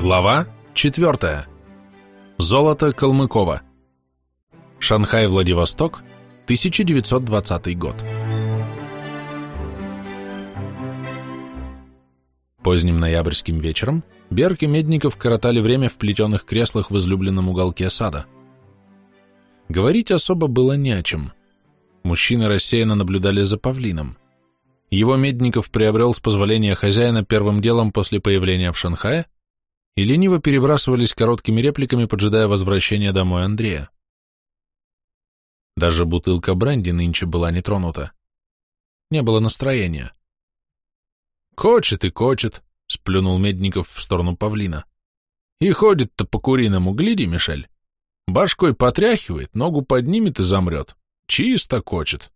Глава 4. Золото Калмыкова. Шанхай-Владивосток, 1920 год. Поздним ноябрьским вечером Берг и Медников коротали время в плетеных креслах в излюбленном уголке сада. Говорить особо было не о чем. Мужчины рассеянно наблюдали за павлином. Его Медников приобрел с позволения хозяина первым делом после появления в Шанхае и лениво перебрасывались короткими репликами, поджидая возвращения домой Андрея. Даже бутылка бренди нынче была не тронута. Не было настроения. «Кочет и кочет», — сплюнул Медников в сторону павлина. «И ходит-то по-куриному, гляди, Мишель. Башкой потряхивает, ногу поднимет и замрет. Чисто кочет.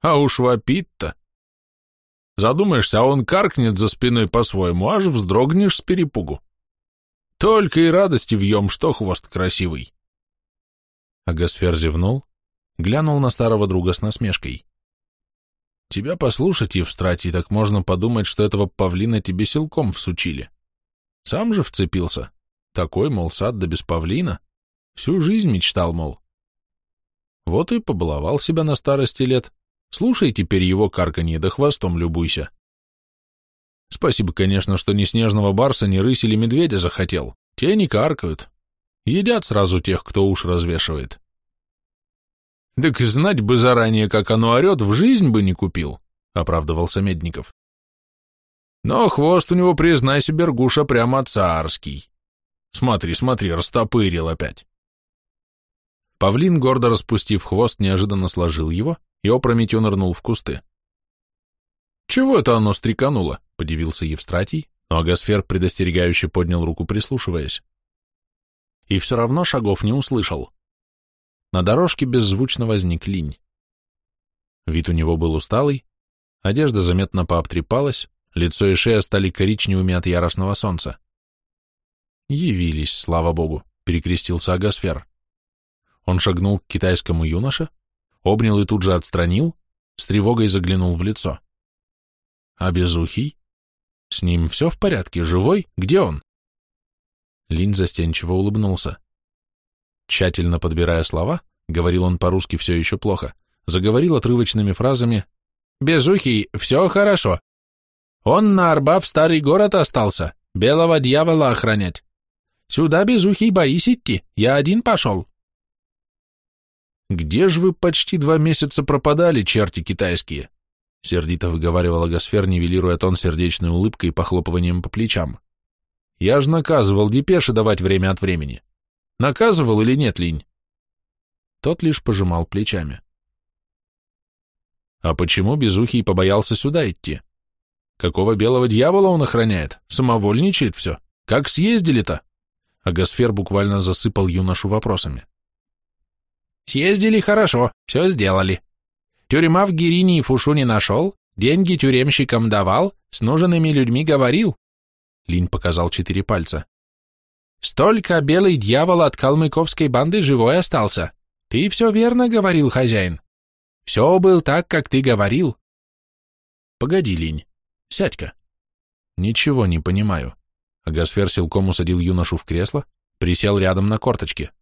А уж вопит-то. Задумаешься, а он каркнет за спиной по-своему, аж вздрогнешь с перепугу. Только и радости вьем, что хвост красивый. Агасфер зевнул, глянул на старого друга с насмешкой. Тебя послушать, Евстратий, так можно подумать, что этого павлина тебе силком всучили. Сам же вцепился. Такой, мол, сад да без павлина. Всю жизнь мечтал, мол. Вот и побаловал себя на старости лет. Слушай теперь его карканье, да хвостом любуйся. Спасибо, конечно, что ни снежного барса, ни рысь или медведя захотел. Те не каркают. Едят сразу тех, кто уж развешивает. Так знать бы заранее, как оно орет, в жизнь бы не купил, оправдывался Медников. Но хвост у него, признайся, Бергуша, прямо царский. Смотри, смотри, растопырил опять. Павлин, гордо распустив хвост, неожиданно сложил его и опрометью нырнул в кусты. «Чего это оно стрекануло?» — подивился Евстратий, но Агасфер предостерегающе поднял руку, прислушиваясь. И все равно шагов не услышал. На дорожке беззвучно возник линь. Вид у него был усталый, одежда заметно пообтрепалась, лицо и шея стали коричневыми от яростного солнца. «Явились, слава богу», — перекрестился Агасфер. Он шагнул к китайскому юноше, обнял и тут же отстранил, с тревогой заглянул в лицо. А Безухий? С ним все в порядке? Живой? Где он? Линь застенчиво улыбнулся. Тщательно подбирая слова, говорил он по-русски все еще плохо, заговорил отрывочными фразами «Безухий, все хорошо. Он на Арба в старый город остался, белого дьявола охранять. Сюда Безухий боись идти, я один пошел». «Где же вы почти два месяца пропадали, черти китайские?» — сердито выговаривала Гасфер, нивелируя тон сердечной улыбкой и похлопыванием по плечам. «Я же наказывал депеши давать время от времени. Наказывал или нет, Линь?» Тот лишь пожимал плечами. «А почему Безухий побоялся сюда идти? Какого белого дьявола он охраняет? Самовольничает все. Как съездили-то?» А Гасфер буквально засыпал юношу вопросами. «Съездили хорошо, все сделали», Тюрьма в Гирине и Фушуне нашел, деньги тюремщикам давал, с нужными людьми говорил. Линь показал четыре пальца. Столько белый дьявол от калмыковской банды живой остался. Ты все верно говорил, хозяин. Все был так, как ты говорил. Погоди, Линь, сядь-ка. Ничего не понимаю. Агасфер силком усадил юношу в кресло, присел рядом на корточке.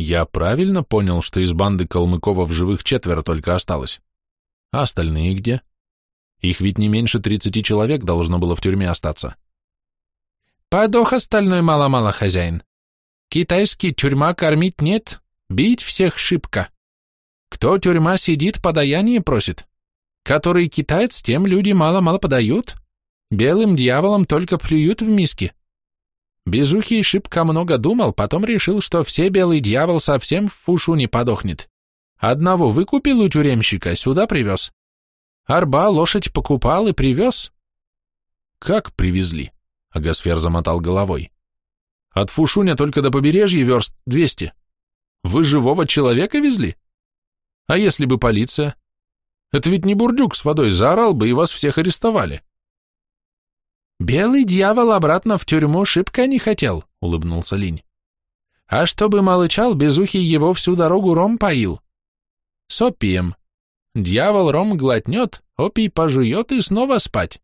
Я правильно понял, что из банды Калмыкова в живых четверо только осталось? А остальные где? Их ведь не меньше тридцати человек должно было в тюрьме остаться. Подох остальной мало-мало, хозяин. Китайский тюрьма кормить нет, бить всех шибко. Кто тюрьма сидит, подаяние просит. Который китаец, тем люди мало-мало подают. Белым дьяволом только плюют в миски. Безухий шибко много думал, потом решил, что все белый дьявол совсем в фушу не подохнет. Одного выкупил у тюремщика, сюда привез. Арба лошадь покупал и привез. Как привезли? Агасфер замотал головой. От Фушуня только до побережья верст двести. Вы живого человека везли? А если бы полиция? Это ведь не бурдюк с водой, заорал бы и вас всех арестовали. «Белый дьявол обратно в тюрьму шибко не хотел», — улыбнулся Линь. «А чтобы молчал, безухий его всю дорогу ром поил. С опием. Дьявол ром глотнет, опий пожует и снова спать».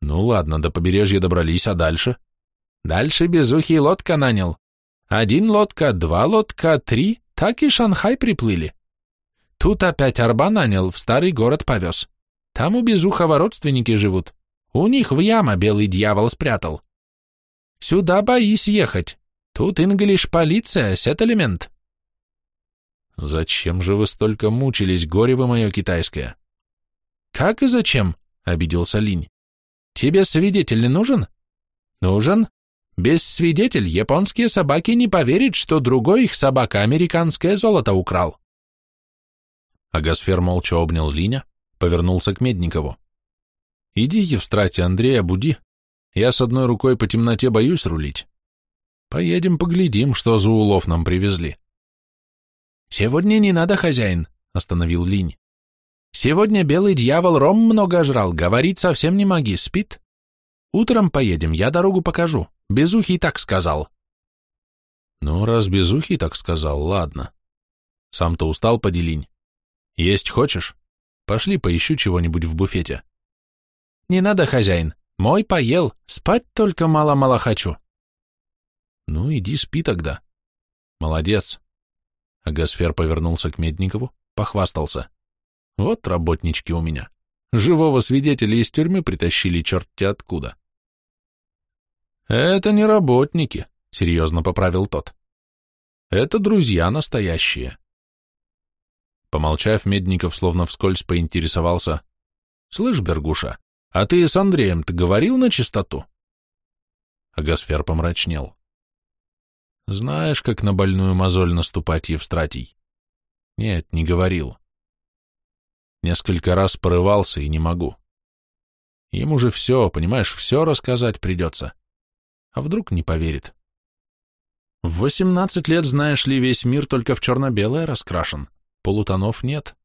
«Ну ладно, до побережья добрались, а дальше?» Дальше безухий лодка нанял. Один лодка, два лодка, три, так и Шанхай приплыли. Тут опять арба нанял, в старый город повез. Там у Безухова родственники живут. У них в яма белый дьявол спрятал. Сюда боись ехать. Тут инглиш полиция, сет-элемент. Зачем же вы столько мучились, горе вы мое китайское? Как и зачем? Обиделся Линь. Тебе свидетель нужен? Нужен. Без свидетель японские собаки не поверят, что другой их собака американское золото украл. Агасфер молча обнял Линя, повернулся к Медникову. «Иди, Евстрате, Андрея, буди. Я с одной рукой по темноте боюсь рулить. Поедем поглядим, что за улов нам привезли». «Сегодня не надо, хозяин», — остановил Линь. «Сегодня белый дьявол ром много жрал, говорить совсем не моги, спит. Утром поедем, я дорогу покажу. Безухий так сказал». «Ну, раз Безухий так сказал, ладно. Сам-то устал, поделинь. Есть хочешь? Пошли поищу чего-нибудь в буфете. Не надо, хозяин. Мой поел, спать только мало-мало хочу. Ну, иди спи тогда. Молодец. А Гасфер повернулся к Медникову, похвастался. Вот работнички у меня. Живого свидетеля из тюрьмы притащили черти откуда. Это не работники, серьезно поправил тот. Это друзья настоящие. Помолчав, Медников словно вскользь поинтересовался. «Слышь, Бергуша, а ты с Андреем-то говорил на чистоту?» Гасфер помрачнел. «Знаешь, как на больную мозоль наступать, Евстратий?» «Нет, не говорил. Несколько раз порывался и не могу. Ему же все, понимаешь, все рассказать придется. А вдруг не поверит?» В восемнадцать лет, знаешь ли, весь мир только в черно-белое раскрашен полутонов нет.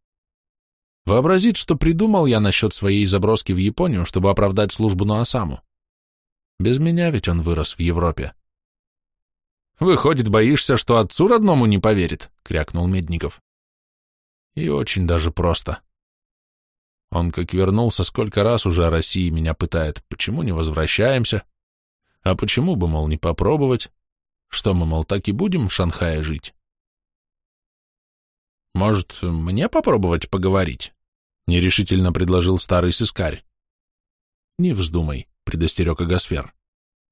Вообразит, что придумал я насчет своей заброски в Японию, чтобы оправдать службу на Осаму. Без меня ведь он вырос в Европе. Выходит, боишься, что отцу родному не поверит, крякнул Медников. И очень даже просто. Он как вернулся, сколько раз уже о России меня пытает, почему не возвращаемся? А почему бы, мол, не попробовать? Что мы, мол, так и будем в Шанхае жить? «Может, мне попробовать поговорить?» — нерешительно предложил старый сыскарь. «Не вздумай», — предостерег Агасфер.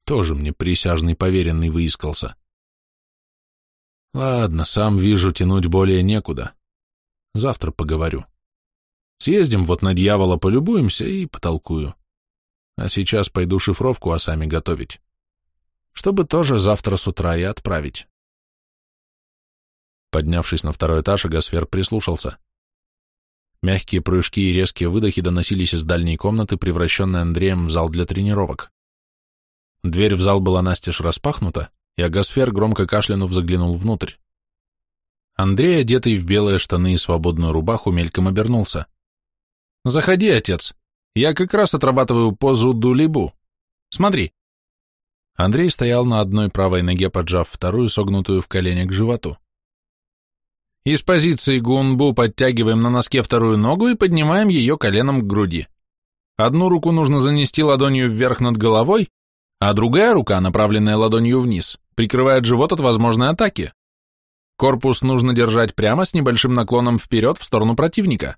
«Тоже мне присяжный поверенный выискался». «Ладно, сам вижу, тянуть более некуда. Завтра поговорю. Съездим вот на дьявола полюбуемся и потолкую. А сейчас пойду шифровку а сами готовить. Чтобы тоже завтра с утра и отправить». Поднявшись на второй этаж, Агасфер прислушался. Мягкие прыжки и резкие выдохи доносились из дальней комнаты, превращенной Андреем в зал для тренировок. Дверь в зал была настежь распахнута, и Агасфер, громко кашлянув, заглянул внутрь. Андрей, одетый в белые штаны и свободную рубаху, мельком обернулся. «Заходи, отец. Я как раз отрабатываю позу дулибу. Смотри». Андрей стоял на одной правой ноге, поджав вторую, согнутую в колени к животу. Из позиции гунбу подтягиваем на носке вторую ногу и поднимаем ее коленом к груди. Одну руку нужно занести ладонью вверх над головой, а другая рука, направленная ладонью вниз, прикрывает живот от возможной атаки. Корпус нужно держать прямо с небольшим наклоном вперед в сторону противника.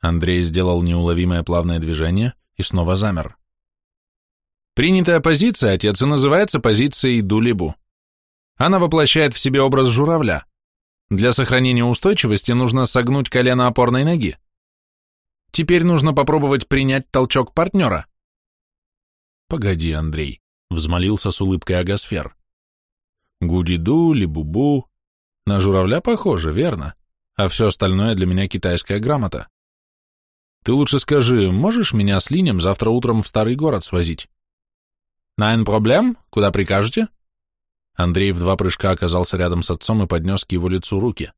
Андрей сделал неуловимое плавное движение и снова замер. Принятая позиция, отец, и называется позицией дулибу. Она воплощает в себе образ журавля. Для сохранения устойчивости нужно согнуть колено опорной ноги. Теперь нужно попробовать принять толчок партнера. Погоди, Андрей, взмолился с улыбкой Агасфер. Гудиду, либубу. На журавля похоже, верно? А все остальное для меня китайская грамота. Ты лучше скажи, можешь меня с Линем завтра утром в старый город свозить? Найн проблем? Куда прикажете? Андрей в два прыжка оказался рядом с отцом и поднес к его лицу руки.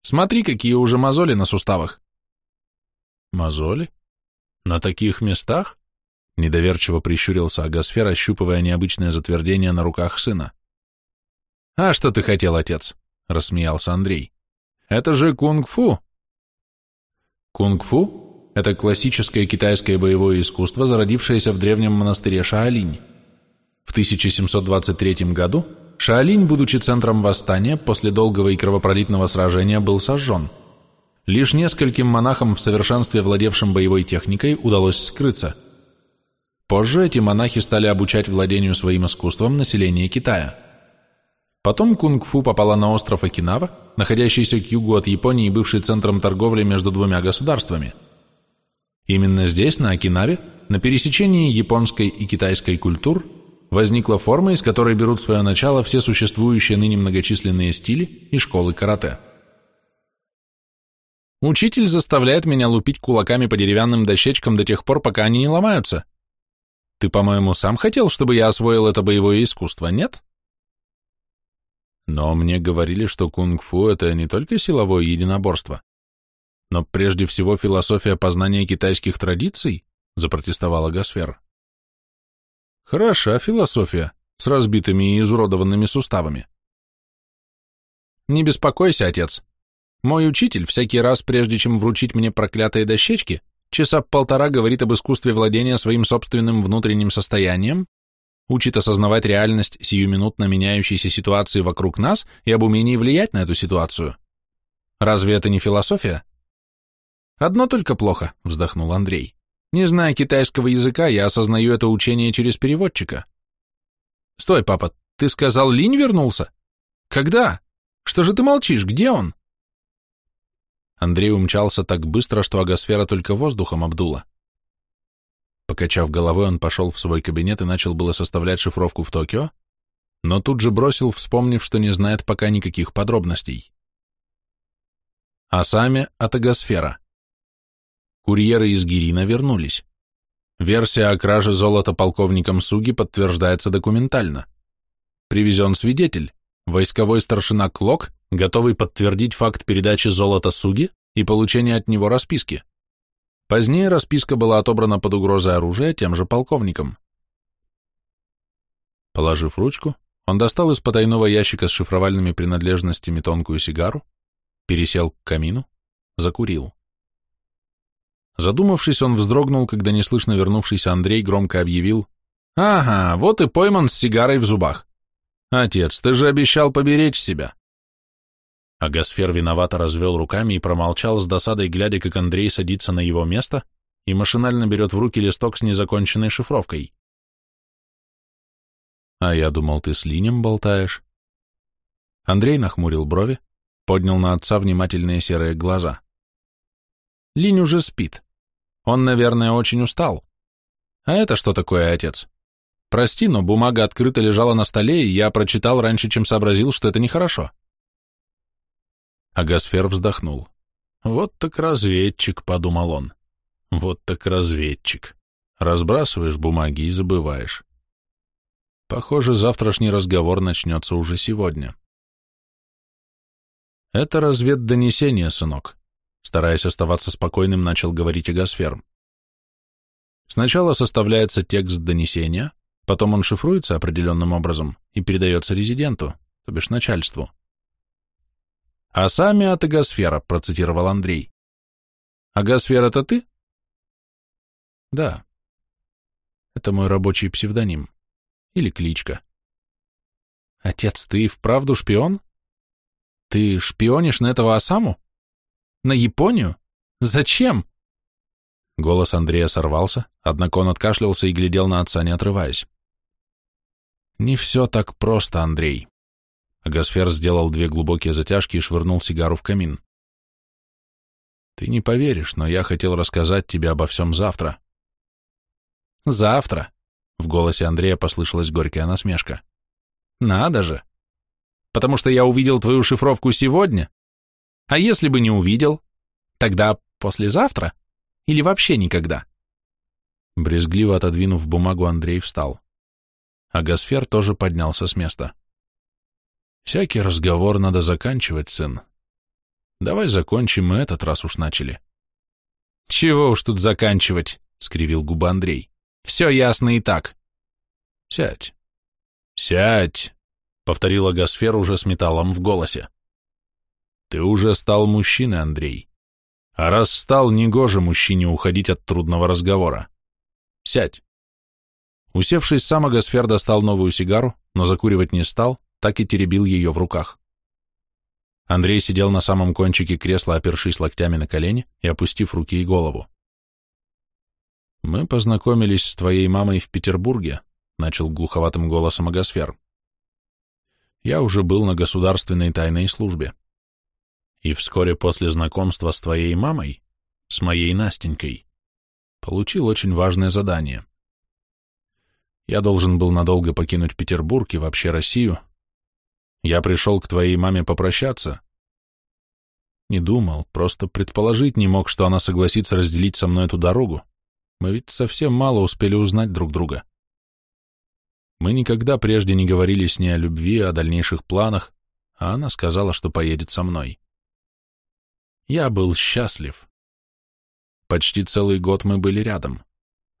«Смотри, какие уже мозоли на суставах!» «Мозоли? На таких местах?» Недоверчиво прищурился Агасфер, ощупывая необычное затвердение на руках сына. «А что ты хотел, отец?» — рассмеялся Андрей. «Это же кунг-фу!» Кунг-фу — это классическое китайское боевое искусство, зародившееся в древнем монастыре Шаолинь. В 1723 году Шаолинь, будучи центром восстания, после долгого и кровопролитного сражения был сожжен. Лишь нескольким монахам в совершенстве владевшим боевой техникой удалось скрыться. Позже эти монахи стали обучать владению своим искусством население Китая. Потом кунг-фу попала на остров Окинава, находящийся к югу от Японии и бывший центром торговли между двумя государствами. Именно здесь, на Окинаве, на пересечении японской и китайской культур, возникла форма, из которой берут свое начало все существующие ныне многочисленные стили и школы карате. Учитель заставляет меня лупить кулаками по деревянным дощечкам до тех пор, пока они не ломаются. Ты, по-моему, сам хотел, чтобы я освоил это боевое искусство, нет? Но мне говорили, что кунг-фу — это не только силовое единоборство, но прежде всего философия познания китайских традиций, запротестовала Гасфер. Хороша философия, с разбитыми и изуродованными суставами. Не беспокойся, отец. Мой учитель всякий раз, прежде чем вручить мне проклятые дощечки, часа полтора говорит об искусстве владения своим собственным внутренним состоянием, учит осознавать реальность сиюминутно меняющейся ситуации вокруг нас и об умении влиять на эту ситуацию. Разве это не философия? Одно только плохо, вздохнул Андрей. Не зная китайского языка, я осознаю это учение через переводчика. Стой, папа, ты сказал, Линь вернулся? Когда? Что же ты молчишь, где он? Андрей умчался так быстро, что агосфера только воздухом обдула. Покачав головой, он пошел в свой кабинет и начал было составлять шифровку в Токио, но тут же бросил, вспомнив, что не знает пока никаких подробностей. А сами от агосфера. Курьеры из Гирина вернулись. Версия о краже золота полковником Суги подтверждается документально. Привезен свидетель, войсковой старшина Клок, готовый подтвердить факт передачи золота Суги и получения от него расписки. Позднее расписка была отобрана под угрозой оружия тем же полковником. Положив ручку, он достал из потайного ящика с шифровальными принадлежностями тонкую сигару, пересел к камину, закурил. Задумавшись, он вздрогнул, когда неслышно вернувшийся Андрей громко объявил «Ага, вот и пойман с сигарой в зубах. Отец, ты же обещал поберечь себя». А Гасфер виновато развел руками и промолчал с досадой, глядя, как Андрей садится на его место и машинально берет в руки листок с незаконченной шифровкой. «А я думал, ты с Линем болтаешь». Андрей нахмурил брови, поднял на отца внимательные серые глаза. Линь уже спит. Он, наверное, очень устал. А это что такое, отец? Прости, но бумага открыто лежала на столе, и я прочитал раньше, чем сообразил, что это нехорошо. А Гасфер вздохнул. Вот так разведчик, подумал он. Вот так разведчик. Разбрасываешь бумаги и забываешь. Похоже, завтрашний разговор начнется уже сегодня. Это разведдонесение, сынок. Стараясь оставаться спокойным, начал говорить Эгосфер. Сначала составляется текст донесения, потом он шифруется определенным образом и передается резиденту, то бишь начальству. «А сами от Эгосфера», — процитировал Андрей. «Агосфер — это ты?» «Да. Это мой рабочий псевдоним. Или кличка». «Отец, ты вправду шпион? Ты шпионишь на этого Осаму?» На Японию? Зачем? Голос Андрея сорвался, однако он откашлялся и глядел на отца, не отрываясь. Не все так просто, Андрей. Агасфер сделал две глубокие затяжки и швырнул сигару в камин. Ты не поверишь, но я хотел рассказать тебе обо всем завтра. Завтра? В голосе Андрея послышалась горькая насмешка. Надо же! Потому что я увидел твою шифровку сегодня? А если бы не увидел? Тогда послезавтра? Или вообще никогда? Брезгливо отодвинув бумагу, Андрей встал. А Гасфер тоже поднялся с места. Всякий разговор надо заканчивать, сын. Давай закончим, мы этот раз уж начали. Чего уж тут заканчивать, скривил губы Андрей. Все ясно и так. Сядь. Сядь, повторила Гасфер уже с металлом в голосе. Ты уже стал мужчиной, Андрей. А раз стал, негоже мужчине уходить от трудного разговора. Сядь. Усевшись, сам Агасфер достал новую сигару, но закуривать не стал, так и теребил ее в руках. Андрей сидел на самом кончике кресла, опершись локтями на колени и опустив руки и голову. «Мы познакомились с твоей мамой в Петербурге», — начал глуховатым голосом Агасфер. «Я уже был на государственной тайной службе. И вскоре после знакомства с твоей мамой, с моей Настенькой, получил очень важное задание. Я должен был надолго покинуть Петербург и вообще Россию. Я пришел к твоей маме попрощаться. Не думал, просто предположить не мог, что она согласится разделить со мной эту дорогу. Мы ведь совсем мало успели узнать друг друга. Мы никогда прежде не говорили с ней о любви, о дальнейших планах, а она сказала, что поедет со мной. Я был счастлив. Почти целый год мы были рядом.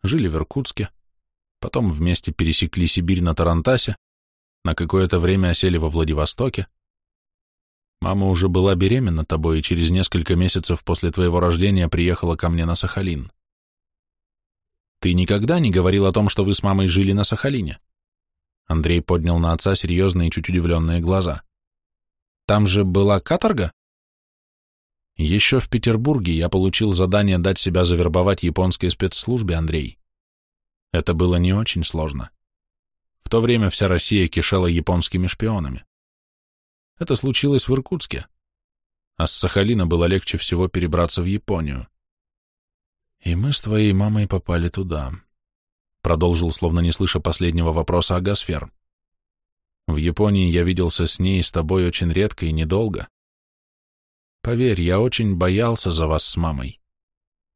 Жили в Иркутске, потом вместе пересекли Сибирь на Тарантасе, на какое-то время осели во Владивостоке. Мама уже была беременна тобой и через несколько месяцев после твоего рождения приехала ко мне на Сахалин. Ты никогда не говорил о том, что вы с мамой жили на Сахалине? Андрей поднял на отца серьезные и чуть удивленные глаза. Там же была каторга? Еще в Петербурге я получил задание дать себя завербовать японской спецслужбе, Андрей. Это было не очень сложно. В то время вся Россия кишела японскими шпионами. Это случилось в Иркутске, а с Сахалина было легче всего перебраться в Японию. И мы с твоей мамой попали туда, продолжил, словно не слыша последнего вопроса Агасфер. В Японии я виделся с ней и с тобой очень редко и недолго. Поверь, я очень боялся за вас с мамой.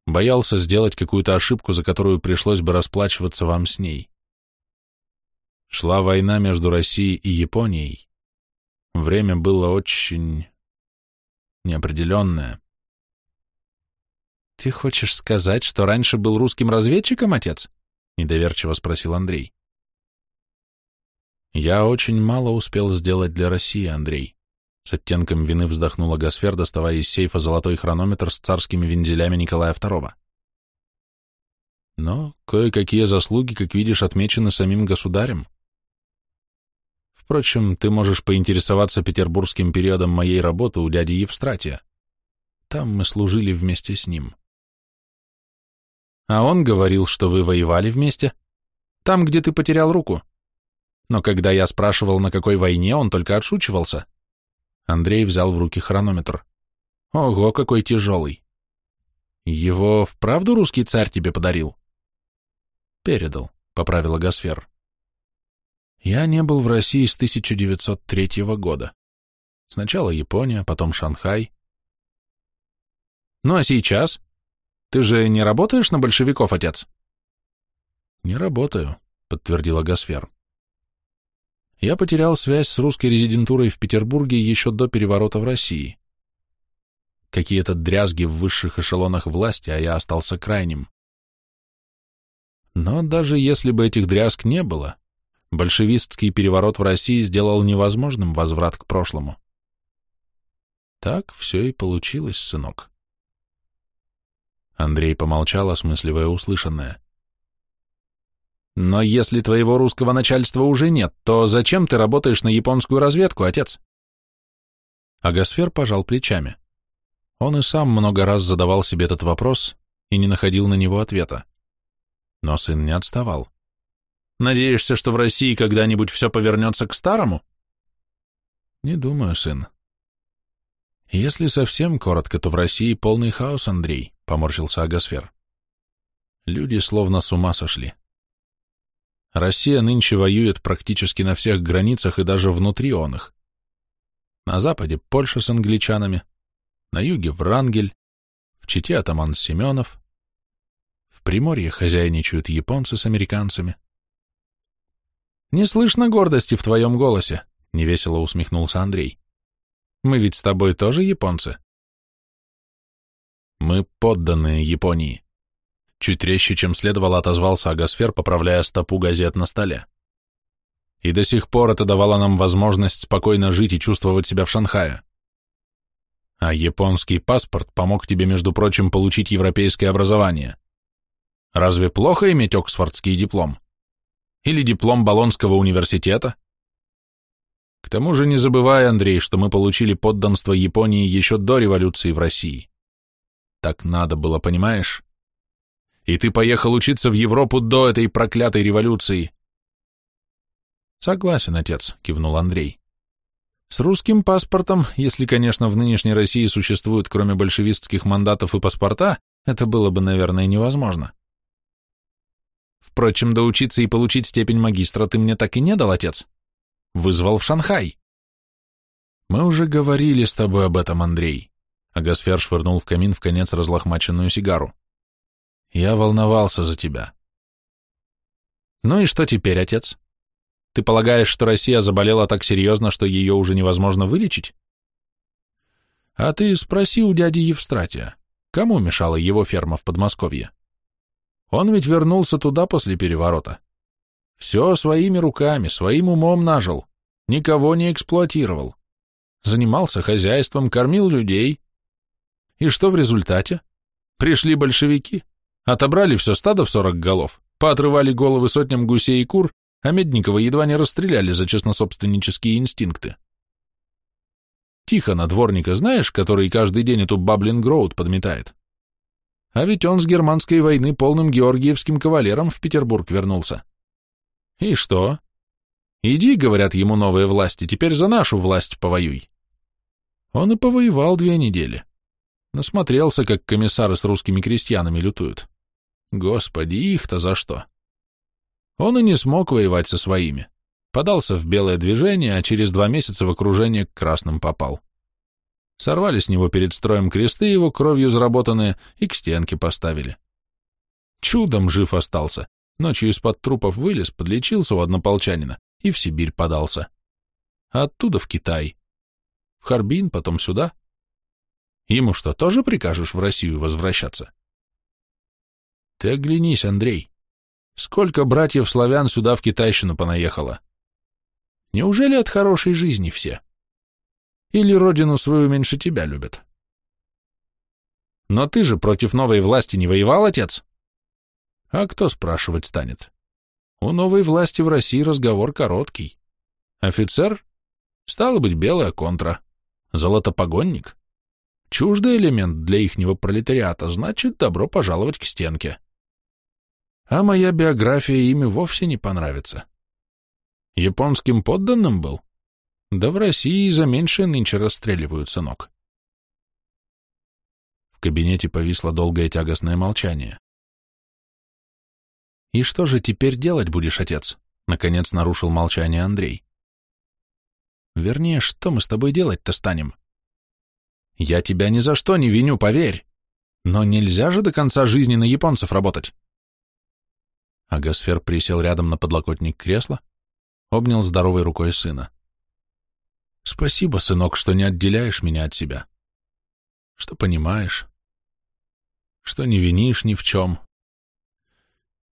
Боялся сделать какую-то ошибку, за которую пришлось бы расплачиваться вам с ней. Шла война между Россией и Японией. Время было очень неопределенное. «Ты хочешь сказать, что раньше был русским разведчиком, отец?» — недоверчиво спросил Андрей. «Я очень мало успел сделать для России, Андрей. С оттенком вины вздохнула Гасфер, доставая из сейфа золотой хронометр с царскими вензелями Николая II. Но кое-какие заслуги, как видишь, отмечены самим государем. Впрочем, ты можешь поинтересоваться петербургским периодом моей работы у дяди Евстратия. Там мы служили вместе с ним. А он говорил, что вы воевали вместе. Там, где ты потерял руку. Но когда я спрашивал, на какой войне, он только отшучивался. Андрей взял в руки хронометр. Ого, какой тяжелый. Его вправду русский царь тебе подарил? Передал, поправила Гасфер. Я не был в России с 1903 года. Сначала Япония, потом Шанхай. Ну а сейчас? Ты же не работаешь на большевиков, отец? Не работаю, подтвердила Гасфер. Я потерял связь с русской резидентурой в Петербурге еще до переворота в России. Какие-то дрязги в высших эшелонах власти, а я остался крайним. Но даже если бы этих дрязг не было, большевистский переворот в России сделал невозможным возврат к прошлому. Так все и получилось, сынок. Андрей помолчал, осмысливая услышанное. Но если твоего русского начальства уже нет, то зачем ты работаешь на японскую разведку, отец? Агасфер пожал плечами. Он и сам много раз задавал себе этот вопрос и не находил на него ответа. Но сын не отставал. Надеешься, что в России когда-нибудь все повернется к старому? Не думаю, сын. Если совсем коротко, то в России полный хаос, Андрей, поморщился Агасфер. Люди словно с ума сошли. Россия нынче воюет практически на всех границах и даже внутри он их. На западе Польша с англичанами, на юге Врангель, в Чите атаман Семенов, в Приморье хозяйничают японцы с американцами. «Не слышно гордости в твоем голосе», — невесело усмехнулся Андрей. «Мы ведь с тобой тоже японцы». «Мы подданные Японии», Чуть резче, чем следовало, отозвался Агасфер, поправляя стопу газет на столе. И до сих пор это давало нам возможность спокойно жить и чувствовать себя в Шанхае. А японский паспорт помог тебе, между прочим, получить европейское образование. Разве плохо иметь оксфордский диплом? Или диплом Болонского университета? К тому же не забывай, Андрей, что мы получили подданство Японии еще до революции в России. Так надо было, понимаешь? И ты поехал учиться в Европу до этой проклятой революции. Согласен, отец, кивнул Андрей. С русским паспортом, если, конечно, в нынешней России существуют, кроме большевистских мандатов и паспорта, это было бы, наверное, невозможно. Впрочем, доучиться и получить степень магистра ты мне так и не дал, отец. Вызвал в Шанхай. Мы уже говорили с тобой об этом, Андрей. Агасфер швырнул в камин в конец разлохмаченную сигару. Я волновался за тебя. Ну и что теперь, отец? Ты полагаешь, что Россия заболела так серьезно, что ее уже невозможно вылечить? А ты спроси у дяди Евстратия, кому мешала его ферма в Подмосковье? Он ведь вернулся туда после переворота. Все своими руками, своим умом нажил, никого не эксплуатировал. Занимался хозяйством, кормил людей. И что в результате? Пришли большевики, отобрали все стадо в сорок голов, поотрывали головы сотням гусей и кур а Медникова едва не расстреляли за честнособственнические инстинкты. Тихона, дворника, знаешь, который каждый день эту Баблин-Гроуд подметает? А ведь он с германской войны полным георгиевским кавалером в Петербург вернулся. И что? Иди, говорят ему новые власти, теперь за нашу власть повоюй. Он и повоевал две недели. Насмотрелся, как комиссары с русскими крестьянами лютуют. Господи, их-то за что? Он и не смог воевать со своими. Подался в белое движение, а через два месяца в окружение к красным попал. Сорвали с него перед строем кресты его кровью заработанные и к стенке поставили. Чудом жив остался. Ночью из-под трупов вылез, подлечился у однополчанина и в Сибирь подался. Оттуда в Китай. В Харбин, потом сюда. Ему что, тоже прикажешь в Россию возвращаться? Ты оглянись, Андрей. Сколько братьев-славян сюда в китайщину понаехало? Неужели от хорошей жизни все? Или родину свою меньше тебя любят? Но ты же против новой власти не воевал, отец? А кто спрашивать станет? У новой власти в России разговор короткий. Офицер? Стало быть, белая контра. Золотопогонник? Чуждый элемент для ихнего пролетариата, значит, добро пожаловать к стенке а моя биография ими вовсе не понравится. Японским подданным был? Да в России за меньшее нынче расстреливают, сынок. В кабинете повисло долгое тягостное молчание. «И что же теперь делать будешь, отец?» — наконец нарушил молчание Андрей. «Вернее, что мы с тобой делать-то станем?» «Я тебя ни за что не виню, поверь. Но нельзя же до конца жизни на японцев работать а Гасфер присел рядом на подлокотник кресла, обнял здоровой рукой сына. «Спасибо, сынок, что не отделяешь меня от себя, что понимаешь, что не винишь ни в чем.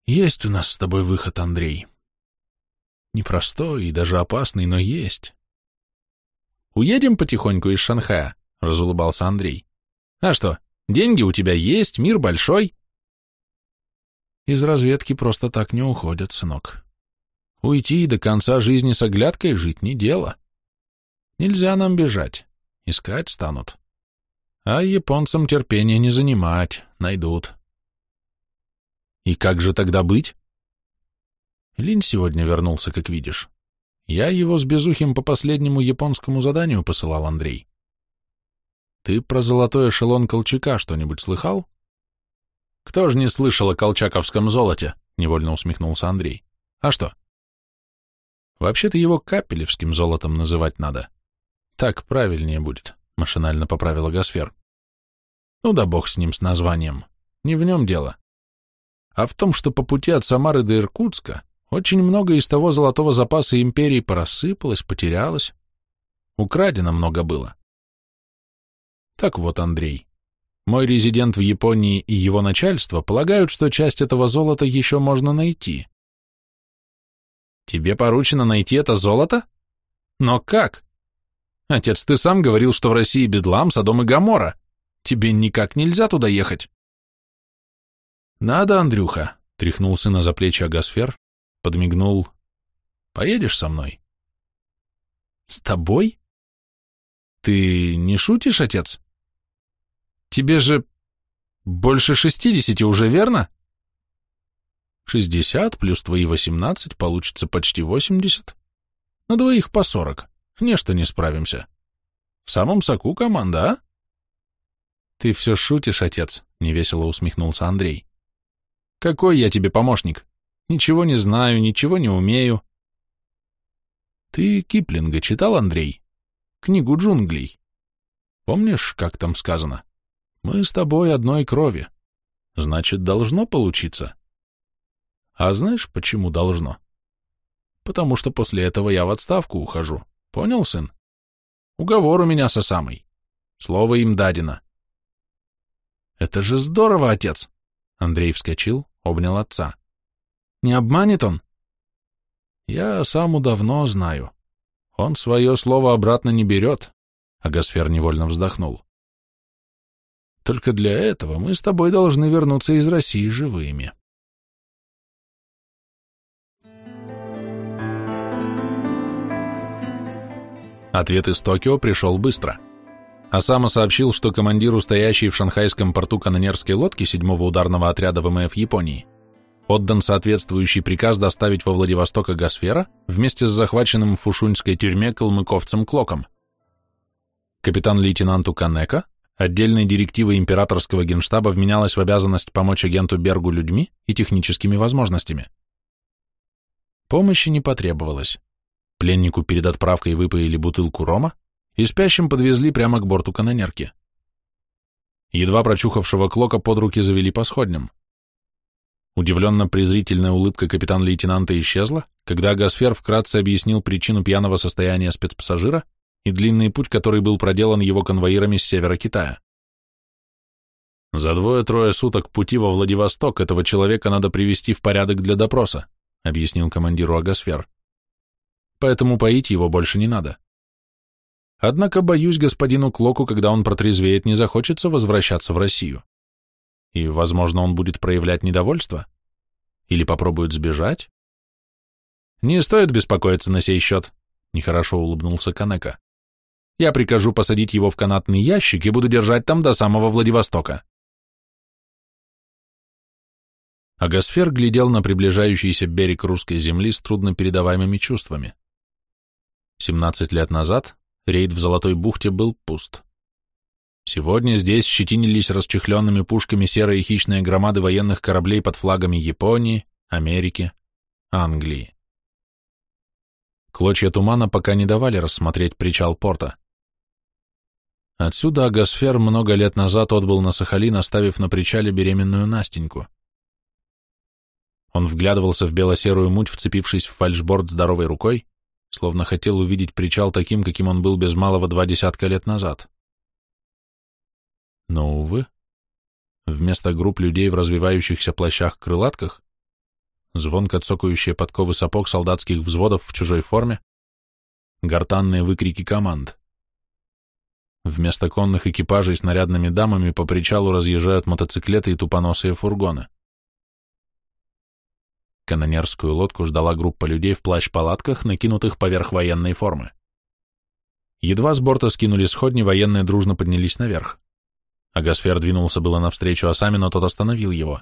Есть у нас с тобой выход, Андрей. Непростой и даже опасный, но есть. Уедем потихоньку из Шанхая, — разулыбался Андрей. А что, деньги у тебя есть, мир большой, из разведки просто так не уходят, сынок. Уйти и до конца жизни с оглядкой жить не дело. Нельзя нам бежать. Искать станут. А японцам терпения не занимать, найдут. И как же тогда быть? Линь сегодня вернулся, как видишь. Я его с Безухим по последнему японскому заданию посылал, Андрей. Ты про золотой эшелон Колчака что-нибудь слыхал? Кто ж не слышал о колчаковском золоте? Невольно усмехнулся Андрей. А что? Вообще-то его капелевским золотом называть надо. Так правильнее будет, машинально поправила Гасфер. Ну да бог с ним, с названием. Не в нем дело. А в том, что по пути от Самары до Иркутска очень много из того золотого запаса империи порассыпалось, потерялось. Украдено много было. Так вот, Андрей, мой резидент в Японии и его начальство полагают, что часть этого золота еще можно найти. Тебе поручено найти это золото? Но как? Отец, ты сам говорил, что в России бедлам, Содом и Гамора. Тебе никак нельзя туда ехать. Надо, Андрюха, тряхнул сына за плечи Агасфер, подмигнул. Поедешь со мной? С тобой? Ты не шутишь, отец? Тебе же больше шестидесяти уже, верно? Шестьдесят плюс твои восемнадцать получится почти восемьдесят. На двоих по сорок. Нечто не справимся. В самом соку команда, а? Ты все шутишь, отец, невесело усмехнулся Андрей. Какой я тебе помощник? Ничего не знаю, ничего не умею. Ты Киплинга читал, Андрей? Книгу джунглей. Помнишь, как там сказано? Мы с тобой одной крови. Значит, должно получиться. А знаешь, почему должно? Потому что после этого я в отставку ухожу. Понял, сын? Уговор у меня со самой. Слово им дадено. Это же здорово, отец. Андрей вскочил, обнял отца. Не обманет он? Я саму давно знаю. Он свое слово обратно не берет, а Гасфер невольно вздохнул. Только для этого мы с тобой должны вернуться из России живыми. Ответ из Токио пришел быстро. Асама сообщил, что командиру, стоящей в шанхайском порту канонерской лодки 7-го ударного отряда ВМФ Японии, отдан соответствующий приказ доставить во Владивосток Агосфера вместе с захваченным в фушуньской тюрьме калмыковцем Клоком. Капитан-лейтенанту Канека отдельной директивой императорского генштаба вменялась в обязанность помочь агенту Бергу людьми и техническими возможностями. Помощи не потребовалось. Пленнику перед отправкой выпоили бутылку рома и спящим подвезли прямо к борту канонерки. Едва прочухавшего Клока под руки завели по сходням. Удивленно-презрительная улыбка капитан-лейтенанта исчезла, когда Гасфер вкратце объяснил причину пьяного состояния спецпассажира и длинный путь, который был проделан его конвоирами с севера Китая. За двое-трое суток пути во Владивосток этого человека надо привести в порядок для допроса, объяснил командиру Агасфер поэтому поить его больше не надо. Однако, боюсь, господину Клоку, когда он протрезвеет, не захочется возвращаться в Россию. И, возможно, он будет проявлять недовольство. Или попробует сбежать. Не стоит беспокоиться на сей счет, нехорошо улыбнулся Канека. Я прикажу посадить его в канатный ящик и буду держать там до самого Владивостока. Агасфер глядел на приближающийся берег русской земли с труднопередаваемыми чувствами. 17 лет назад рейд в Золотой бухте был пуст. Сегодня здесь щетинились расчехленными пушками серые хищные громады военных кораблей под флагами Японии, Америки, Англии. Клочья тумана пока не давали рассмотреть причал порта. Отсюда Агасфер много лет назад отбыл на Сахалин, оставив на причале беременную Настеньку. Он вглядывался в бело-серую муть, вцепившись в фальшборд здоровой рукой, словно хотел увидеть причал таким, каким он был без малого два десятка лет назад. Но, увы, вместо групп людей в развивающихся плащах-крылатках, звонко цокающие подковы сапог солдатских взводов в чужой форме, гортанные выкрики команд. Вместо конных экипажей с нарядными дамами по причалу разъезжают мотоциклеты и тупоносые фургоны. Канонерскую лодку ждала группа людей в плащ-палатках, накинутых поверх военной формы. Едва с борта скинули сходни, военные дружно поднялись наверх. Агасфер двинулся было навстречу Асами, но тот остановил его.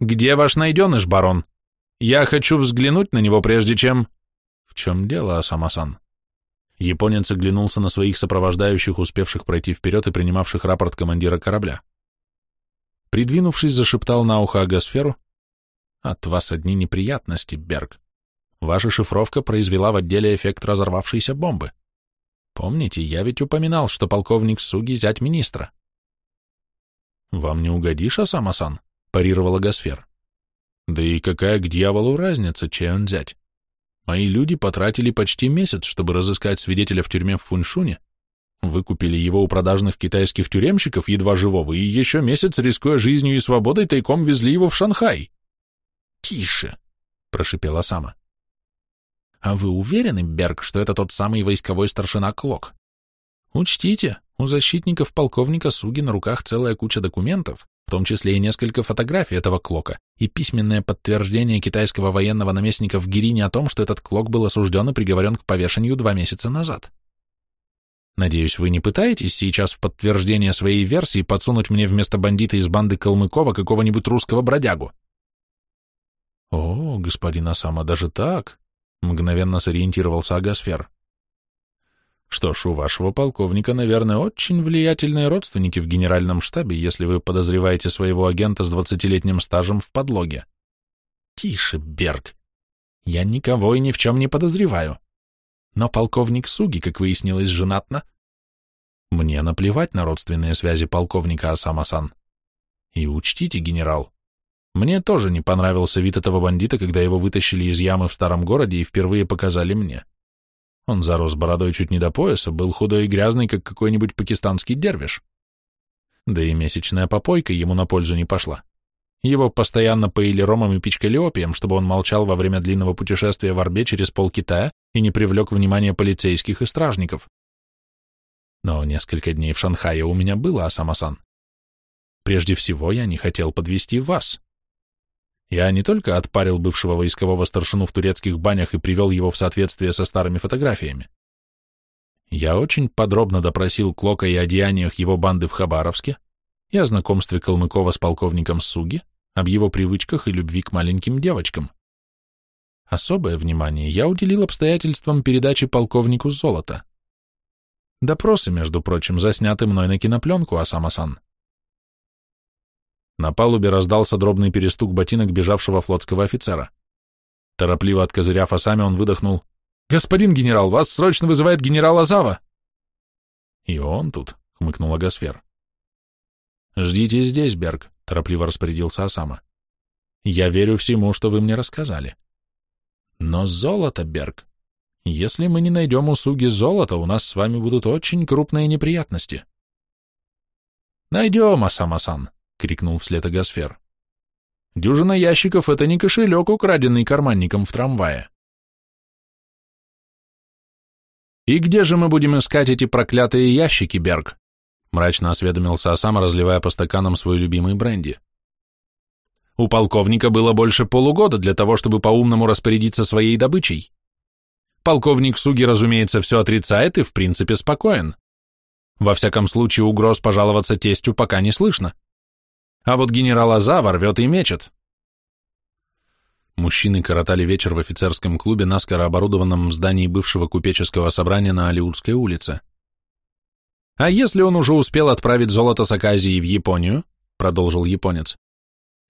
«Где ваш найденыш, барон? Я хочу взглянуть на него, прежде чем...» «В чем дело, Асамасан?» Японец оглянулся на своих сопровождающих, успевших пройти вперед и принимавших рапорт командира корабля. Придвинувшись, зашептал на ухо Агасферу, от вас одни неприятности, Берг. Ваша шифровка произвела в отделе эффект разорвавшейся бомбы. Помните, я ведь упоминал, что полковник Суги зять министра. Вам не угодишь, Асамасан? парировала Гасфер. Да и какая к дьяволу разница, чей он зять? Мои люди потратили почти месяц, чтобы разыскать свидетеля в тюрьме в Фуньшуне, выкупили его у продажных китайских тюремщиков, едва живого, и еще месяц, рискуя жизнью и свободой, тайком везли его в Шанхай. «Тише!» — прошипела Сама. «А вы уверены, Берг, что это тот самый войсковой старшина Клок? Учтите, у защитников полковника Суги на руках целая куча документов, в том числе и несколько фотографий этого клока и письменное подтверждение китайского военного наместника в Гирине о том, что этот клок был осужден и приговорен к повешению два месяца назад. Надеюсь, вы не пытаетесь сейчас в подтверждение своей версии подсунуть мне вместо бандита из банды Калмыкова какого-нибудь русского бродягу? О, господин Асама, даже так? Мгновенно сориентировался Агасфер. Что ж, у вашего полковника, наверное, очень влиятельные родственники в генеральном штабе, если вы подозреваете своего агента с двадцатилетним стажем в подлоге. Тише, Берг. Я никого и ни в чем не подозреваю. Но полковник Суги, как выяснилось, женат на... Мне наплевать на родственные связи полковника Асама-сан. И учтите, генерал, мне тоже не понравился вид этого бандита, когда его вытащили из ямы в старом городе и впервые показали мне. Он зарос бородой чуть не до пояса, был худой и грязный, как какой-нибудь пакистанский дервиш. Да и месячная попойка ему на пользу не пошла. Его постоянно поили ромом и пичкали опием, чтобы он молчал во время длинного путешествия в Орбе через пол Китая и не привлек внимания полицейских и стражников. Но несколько дней в Шанхае у меня было, Асамасан. Прежде всего, я не хотел подвести вас. Я не только отпарил бывшего войскового старшину в турецких банях и привел его в соответствие со старыми фотографиями. Я очень подробно допросил Клока и о деяниях его банды в Хабаровске, и о знакомстве Калмыкова с полковником Суги, об его привычках и любви к маленьким девочкам. Особое внимание я уделил обстоятельствам передачи полковнику золота. Допросы, между прочим, засняты мной на кинопленку, Асамасан. На палубе раздался дробный перестук ботинок бежавшего флотского офицера. Торопливо откозыряв осами, он выдохнул. «Господин генерал, вас срочно вызывает генерал Азава!» «И он тут», — хмыкнул Агасфер. «Ждите здесь, Берг», — торопливо распорядился Осама. «Я верю всему, что вы мне рассказали. Но золото, Берг, если мы не найдем услуги золота, у нас с вами будут очень крупные неприятности». «Найдем, Осама-сан», — крикнул вслед Агасфер. «Дюжина ящиков — это не кошелек, украденный карманником в трамвае». «И где же мы будем искать эти проклятые ящики, Берг?» — мрачно осведомился Осама, разливая по стаканам свой любимый бренди. «У полковника было больше полугода для того, чтобы по-умному распорядиться своей добычей. Полковник Суги, разумеется, все отрицает и в принципе спокоен. Во всяком случае, угроз пожаловаться тестю пока не слышно. А вот генерал Азава рвет и мечет. Мужчины коротали вечер в офицерском клубе, наскоро оборудованном в здании бывшего купеческого собрания на Алиутской улице. «А если он уже успел отправить золото с Аказии в Японию?» — продолжил японец.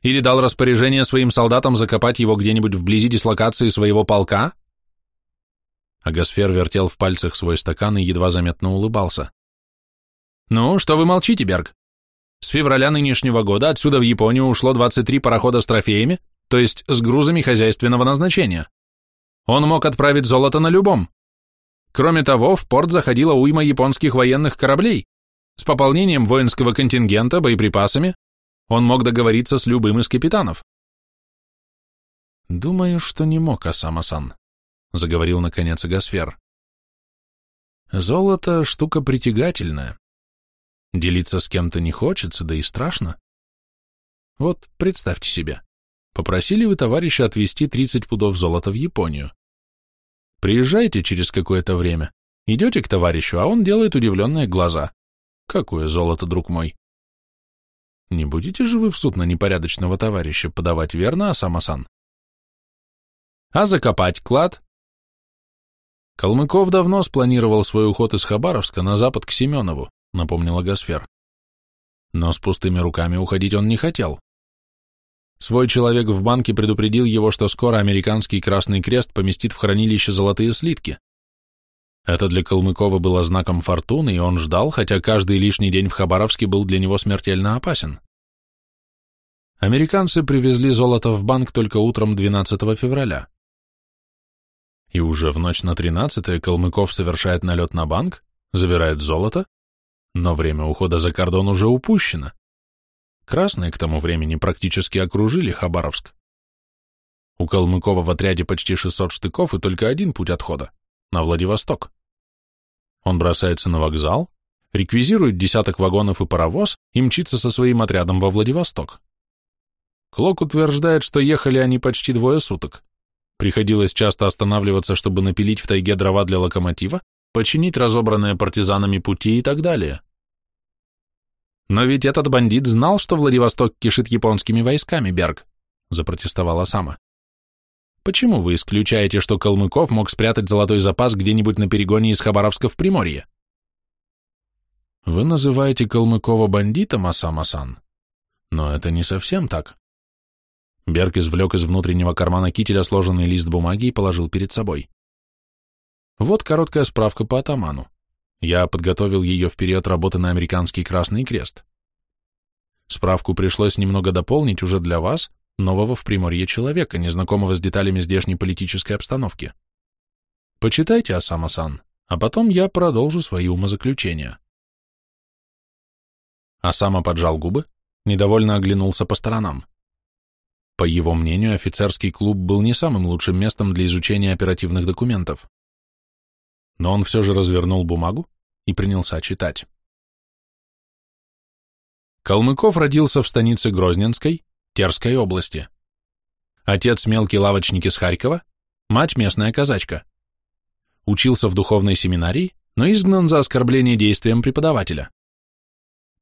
«Или дал распоряжение своим солдатам закопать его где-нибудь вблизи дислокации своего полка?» Агасфер вертел в пальцах свой стакан и едва заметно улыбался. «Ну, что вы молчите, Берг? С февраля нынешнего года отсюда в Японию ушло 23 парохода с трофеями, то есть с грузами хозяйственного назначения. Он мог отправить золото на любом. Кроме того, в порт заходила уйма японских военных кораблей. С пополнением воинского контингента, боеприпасами, он мог договориться с любым из капитанов. «Думаю, что не мог Асама-сан», — заговорил наконец Агасфер. «Золото — штука притягательная. Делиться с кем-то не хочется, да и страшно. Вот представьте себе, попросили вы товарища отвезти 30 пудов золота в Японию. Приезжаете через какое-то время, идете к товарищу, а он делает удивленные глаза. Какое золото, друг мой? Не будете же вы в суд на непорядочного товарища подавать, верно, Асамасан? А закопать клад? Калмыков давно спланировал свой уход из Хабаровска на запад к Семенову, напомнила Гасфер. Но с пустыми руками уходить он не хотел. Свой человек в банке предупредил его, что скоро американский Красный Крест поместит в хранилище золотые слитки. Это для Калмыкова было знаком фортуны, и он ждал, хотя каждый лишний день в Хабаровске был для него смертельно опасен. Американцы привезли золото в банк только утром 12 февраля. И уже в ночь на 13 Калмыков совершает налет на банк, забирает золото но время ухода за кордон уже упущено. Красные к тому времени практически окружили Хабаровск. У Калмыкова в отряде почти 600 штыков и только один путь отхода — на Владивосток. Он бросается на вокзал, реквизирует десяток вагонов и паровоз и мчится со своим отрядом во Владивосток. Клок утверждает, что ехали они почти двое суток. Приходилось часто останавливаться, чтобы напилить в тайге дрова для локомотива, починить разобранные партизанами пути и так далее. Но ведь этот бандит знал, что Владивосток кишит японскими войсками, Берг, запротестовала Сама. Почему вы исключаете, что Калмыков мог спрятать золотой запас где-нибудь на перегоне из Хабаровска в Приморье? Вы называете Калмыкова бандитом, Асама-сан, но это не совсем так. Берг извлек из внутреннего кармана кителя сложенный лист бумаги и положил перед собой. Вот короткая справка по атаману. Я подготовил ее в период работы на американский Красный Крест. Справку пришлось немного дополнить уже для вас, нового в Приморье человека, незнакомого с деталями здешней политической обстановки. Почитайте, Асама-сан, а потом я продолжу свои умозаключения. Асама поджал губы, недовольно оглянулся по сторонам. По его мнению, офицерский клуб был не самым лучшим местом для изучения оперативных документов. Но он все же развернул бумагу и принялся читать. Калмыков родился в станице Грозненской, Терской области. Отец мелкий лавочник из Харькова, мать местная казачка. Учился в духовной семинарии, но изгнан за оскорбление действием преподавателя.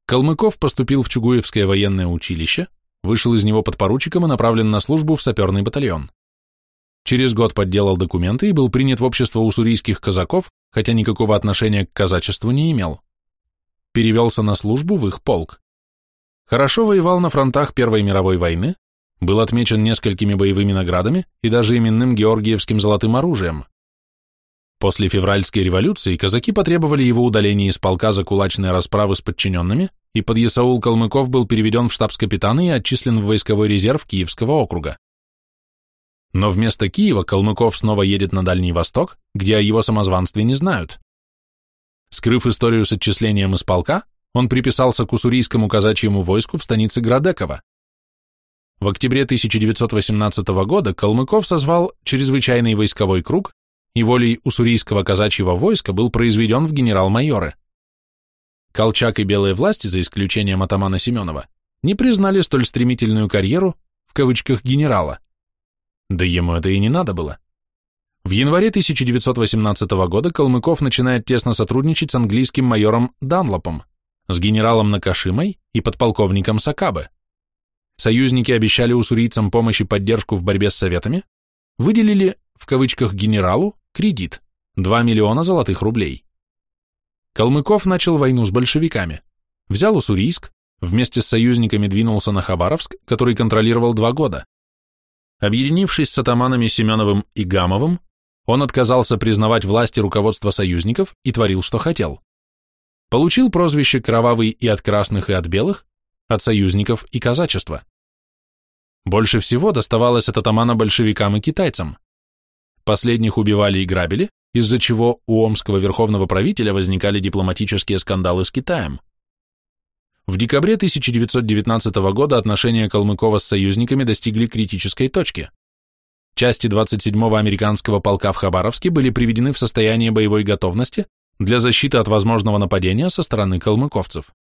Калмыков поступил в Чугуевское военное училище, вышел из него подпоручиком и направлен на службу в саперный батальон. Через год подделал документы и был принят в общество уссурийских казаков, хотя никакого отношения к казачеству не имел. Перевелся на службу в их полк. Хорошо воевал на фронтах Первой мировой войны, был отмечен несколькими боевыми наградами и даже именным Георгиевским золотым оружием. После февральской революции казаки потребовали его удаления из полка за кулачные расправы с подчиненными, и подъясаул Калмыков был переведен в штабс-капитана и отчислен в войсковой резерв Киевского округа. Но вместо Киева Калмыков снова едет на Дальний Восток, где о его самозванстве не знают. Скрыв историю с отчислением из полка, он приписался к уссурийскому казачьему войску в станице Градекова. В октябре 1918 года Калмыков созвал чрезвычайный войсковой круг и волей уссурийского казачьего войска был произведен в генерал-майоры. Колчак и белые власти, за исключением атамана Семенова, не признали столь стремительную карьеру, в кавычках, генерала. Да ему это и не надо было. В январе 1918 года Калмыков начинает тесно сотрудничать с английским майором Данлопом, с генералом Накашимой и подполковником Сакабе. Союзники обещали уссурийцам помощь и поддержку в борьбе с советами, выделили, в кавычках, генералу кредит – 2 миллиона золотых рублей. Калмыков начал войну с большевиками, взял Уссурийск, вместе с союзниками двинулся на Хабаровск, который контролировал два года. Объединившись с атаманами Семеновым и Гамовым, он отказался признавать власти руководства союзников и творил, что хотел. Получил прозвище «Кровавый» и от красных, и от белых, от союзников и казачества. Больше всего доставалось от атамана большевикам и китайцам. Последних убивали и грабили, из-за чего у омского верховного правителя возникали дипломатические скандалы с Китаем. В декабре 1919 года отношения Калмыкова с союзниками достигли критической точки. Части 27-го американского полка в Хабаровске были приведены в состояние боевой готовности для защиты от возможного нападения со стороны калмыковцев.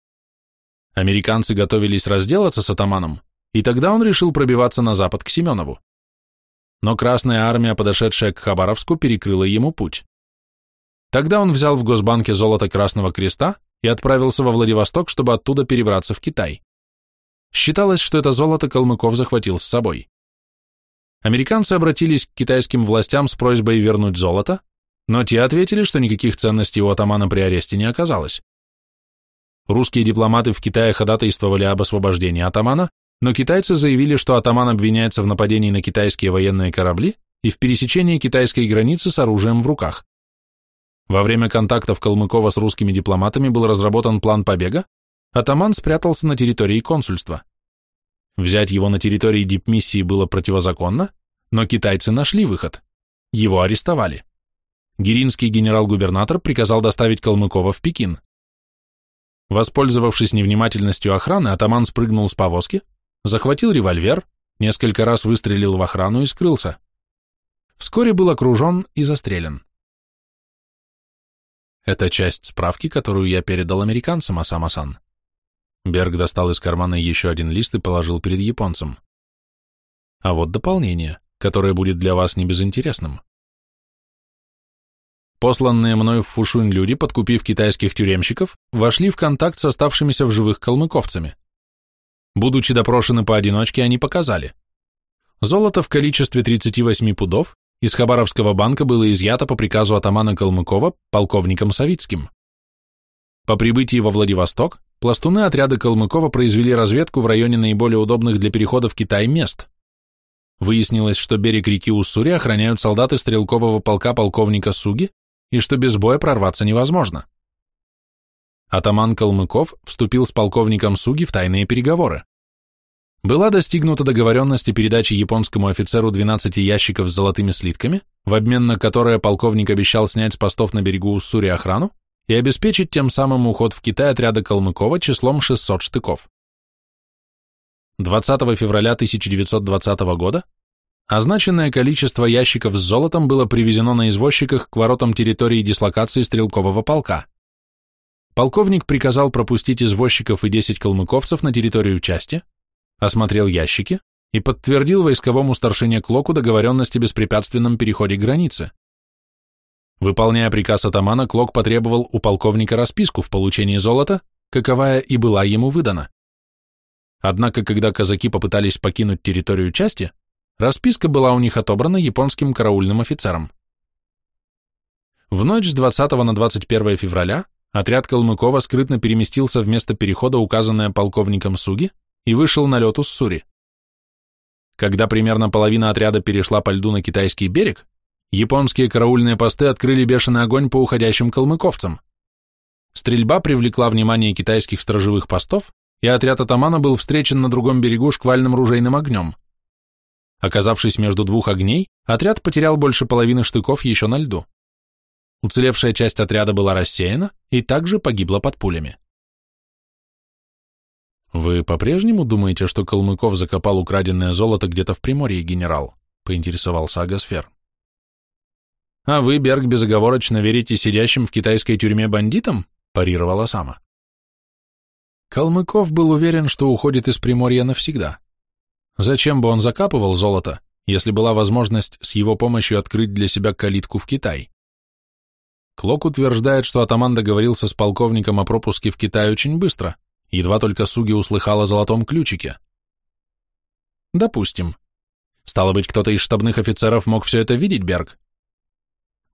Американцы готовились разделаться с атаманом, и тогда он решил пробиваться на запад к Семенову но Красная Армия, подошедшая к Хабаровску, перекрыла ему путь. Тогда он взял в Госбанке золото Красного Креста и отправился во Владивосток, чтобы оттуда перебраться в Китай. Считалось, что это золото Калмыков захватил с собой. Американцы обратились к китайским властям с просьбой вернуть золото, но те ответили, что никаких ценностей у атамана при аресте не оказалось. Русские дипломаты в Китае ходатайствовали об освобождении атамана, но китайцы заявили, что атаман обвиняется в нападении на китайские военные корабли и в пересечении китайской границы с оружием в руках. Во время контактов Калмыкова с русскими дипломатами был разработан план побега, атаман спрятался на территории консульства. Взять его на территории дипмиссии было противозаконно, но китайцы нашли выход. Его арестовали. Гиринский генерал-губернатор приказал доставить Калмыкова в Пекин. Воспользовавшись невнимательностью охраны, атаман спрыгнул с повозки, захватил револьвер, несколько раз выстрелил в охрану и скрылся. Вскоре был окружен и застрелен. Это часть справки, которую я передал американцам, Асама-сан. Берг достал из кармана еще один лист и положил перед японцем. А вот дополнение, которое будет для вас небезынтересным. Посланные мною в Фушунь люди, подкупив китайских тюремщиков, вошли в контакт с оставшимися в живых калмыковцами. Будучи допрошены поодиночке, они показали. Золото в количестве 38 пудов из Хабаровского банка было изъято по приказу атамана Калмыкова полковником Савицким. По прибытии во Владивосток пластуны отряда Калмыкова произвели разведку в районе наиболее удобных для перехода в Китай мест. Выяснилось, что берег реки Уссури охраняют солдаты стрелкового полка полковника Суги и что без боя прорваться невозможно. Атаман Калмыков вступил с полковником Суги в тайные переговоры. Была достигнута договоренность о передаче японскому офицеру 12 ящиков с золотыми слитками, в обмен на которое полковник обещал снять с постов на берегу Уссури охрану и обеспечить тем самым уход в Китай отряда Калмыкова числом 600 штыков. 20 февраля 1920 года Означенное количество ящиков с золотом было привезено на извозчиках к воротам территории дислокации стрелкового полка. Полковник приказал пропустить извозчиков и 10 калмыковцев на территорию части, осмотрел ящики и подтвердил войсковому старшине Клоку договоренность о беспрепятственном переходе границы. Выполняя приказ атамана, Клок потребовал у полковника расписку в получении золота, каковая и была ему выдана. Однако, когда казаки попытались покинуть территорию части, Расписка была у них отобрана японским караульным офицером. В ночь с 20 на 21 февраля отряд Калмыкова скрытно переместился в место перехода, указанное полковником Суги, и вышел на лед Уссури. Когда примерно половина отряда перешла по льду на китайский берег, японские караульные посты открыли бешеный огонь по уходящим калмыковцам. Стрельба привлекла внимание китайских сторожевых постов, и отряд атамана был встречен на другом берегу шквальным ружейным огнем. Оказавшись между двух огней, отряд потерял больше половины штыков еще на льду. Уцелевшая часть отряда была рассеяна и также погибла под пулями. «Вы по-прежнему думаете, что Калмыков закопал украденное золото где-то в Приморье, генерал?» — поинтересовался Агасфер. «А вы, Берг, безоговорочно верите сидящим в китайской тюрьме бандитам?» — парировала Сама. Калмыков был уверен, что уходит из Приморья навсегда. Зачем бы он закапывал золото, если была возможность с его помощью открыть для себя калитку в Китай? Клок утверждает, что атаман договорился с полковником о пропуске в Китай очень быстро, едва только Суги услыхал о золотом ключике. Допустим. Стало быть, кто-то из штабных офицеров мог все это видеть, Берг?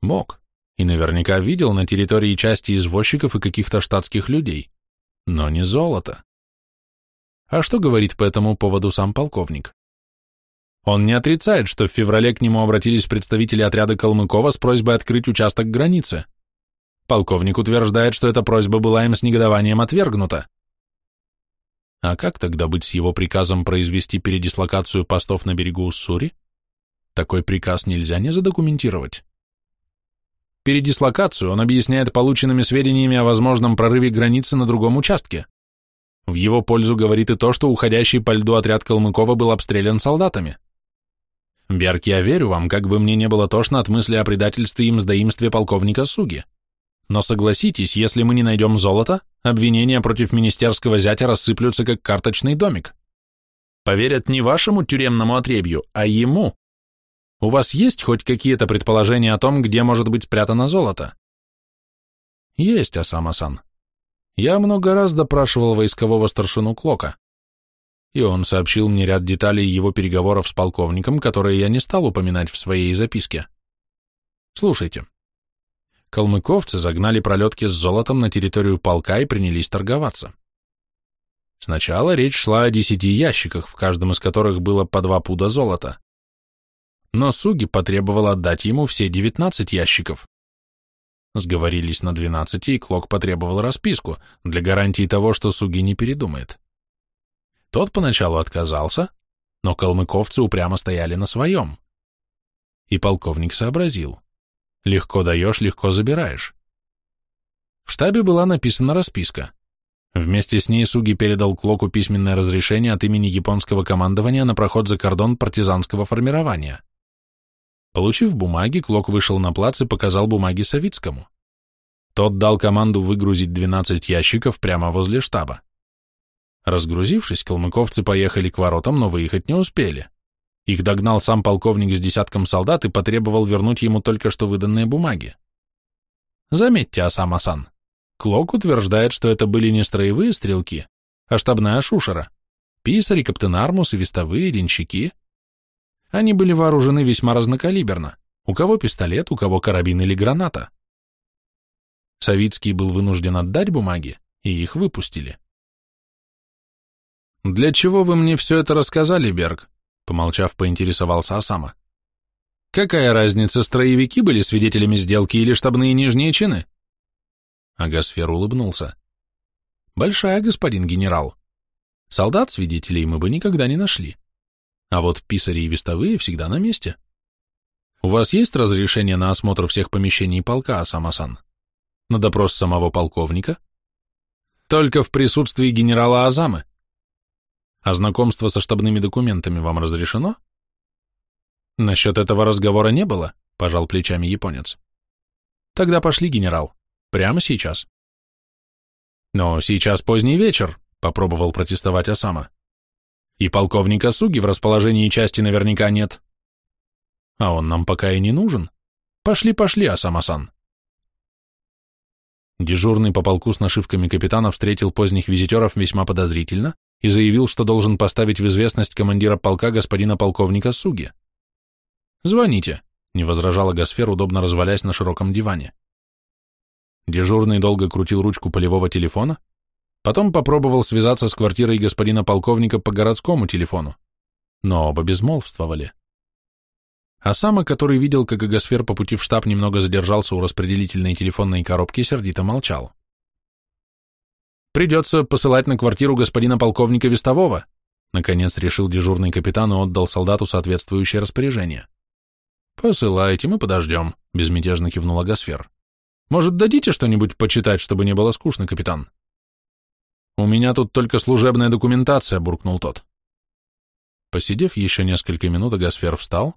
Мог. И наверняка видел на территории части извозчиков и каких-то штатских людей. Но не золото. А что говорит по этому поводу сам полковник? Он не отрицает, что в феврале к нему обратились представители отряда Калмыкова с просьбой открыть участок границы. Полковник утверждает, что эта просьба была им с негодованием отвергнута. А как тогда быть с его приказом произвести передислокацию постов на берегу Уссури? Такой приказ нельзя не задокументировать. Передислокацию он объясняет полученными сведениями о возможном прорыве границы на другом участке. В его пользу говорит и то, что уходящий по льду отряд Калмыкова был обстрелян солдатами. Берг, я верю вам, как бы мне не было тошно от мысли о предательстве и мздоимстве полковника Суги. Но согласитесь, если мы не найдем золото, обвинения против министерского зятя рассыплются, как карточный домик. Поверят не вашему тюремному отребью, а ему. У вас есть хоть какие-то предположения о том, где может быть спрятано золото? Есть, Асама-сан. Я много раз допрашивал войскового старшину Клока, и он сообщил мне ряд деталей его переговоров с полковником, которые я не стал упоминать в своей записке. Слушайте. Калмыковцы загнали пролетки с золотом на территорию полка и принялись торговаться. Сначала речь шла о десяти ящиках, в каждом из которых было по два пуда золота. Но Суги потребовал отдать ему все девятнадцать ящиков. Сговорились на 12, и Клок потребовал расписку для гарантии того, что Суги не передумает. Тот поначалу отказался, но калмыковцы упрямо стояли на своем. И полковник сообразил. Легко даешь, легко забираешь. В штабе была написана расписка. Вместе с ней Суги передал Клоку письменное разрешение от имени японского командования на проход за кордон партизанского формирования. Получив бумаги, Клок вышел на плац и показал бумаги Савицкому. Тот дал команду выгрузить 12 ящиков прямо возле штаба. Разгрузившись, калмыковцы поехали к воротам, но выехать не успели. Их догнал сам полковник с десятком солдат и потребовал вернуть ему только что выданные бумаги. Заметьте, Асам-Асан, Клок утверждает, что это были не строевые стрелки, а штабная шушера, писари, каптенармус и вестовые, денщики. Они были вооружены весьма разнокалиберно, у кого пистолет, у кого карабин или граната. Савицкий был вынужден отдать бумаги, и их выпустили. «Для чего вы мне все это рассказали, Берг?» Помолчав, поинтересовался Осама. «Какая разница, строевики были свидетелями сделки или штабные нижние чины?» Агасфер улыбнулся. «Большая, господин генерал. Солдат свидетелей мы бы никогда не нашли. А вот писари и вестовые всегда на месте. У вас есть разрешение на осмотр всех помещений полка, Асамасан? На допрос самого полковника? Только в присутствии генерала Азамы. А знакомство со штабными документами вам разрешено? Насчет этого разговора не было, пожал плечами японец. Тогда пошли, генерал. Прямо сейчас. Но сейчас поздний вечер, попробовал протестовать Осама. И полковника Суги в расположении части наверняка нет. А он нам пока и не нужен. Пошли, пошли, Осама-сан. Дежурный по полку с нашивками капитана встретил поздних визитеров весьма подозрительно и заявил, что должен поставить в известность командира полка господина полковника Суги. «Звоните», — не возражала Гасфер, удобно развалясь на широком диване. Дежурный долго крутил ручку полевого телефона, потом попробовал связаться с квартирой господина полковника по городскому телефону, но оба безмолвствовали. А Сама, который видел, как Агосфер по пути в штаб немного задержался у распределительной телефонной коробки, сердито молчал. «Придется посылать на квартиру господина полковника Вестового», наконец решил дежурный капитан и отдал солдату соответствующее распоряжение. «Посылайте, мы подождем», — безмятежно кивнула Гасфер. Может, дадите что-нибудь почитать, чтобы не было скучно, капитан? У меня тут только служебная документация, буркнул тот. Посидев еще несколько минут, Агасфер встал,